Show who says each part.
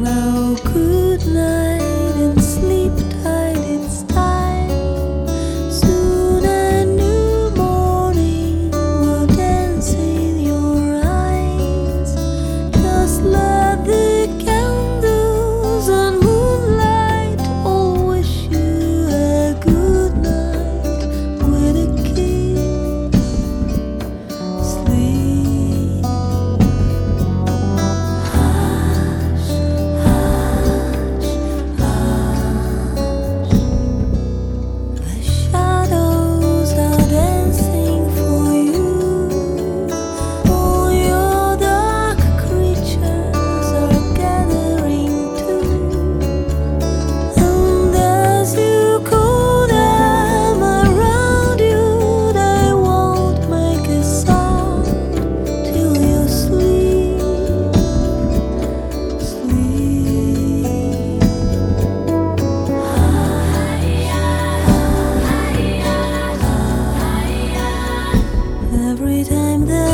Speaker 1: now good night. every time that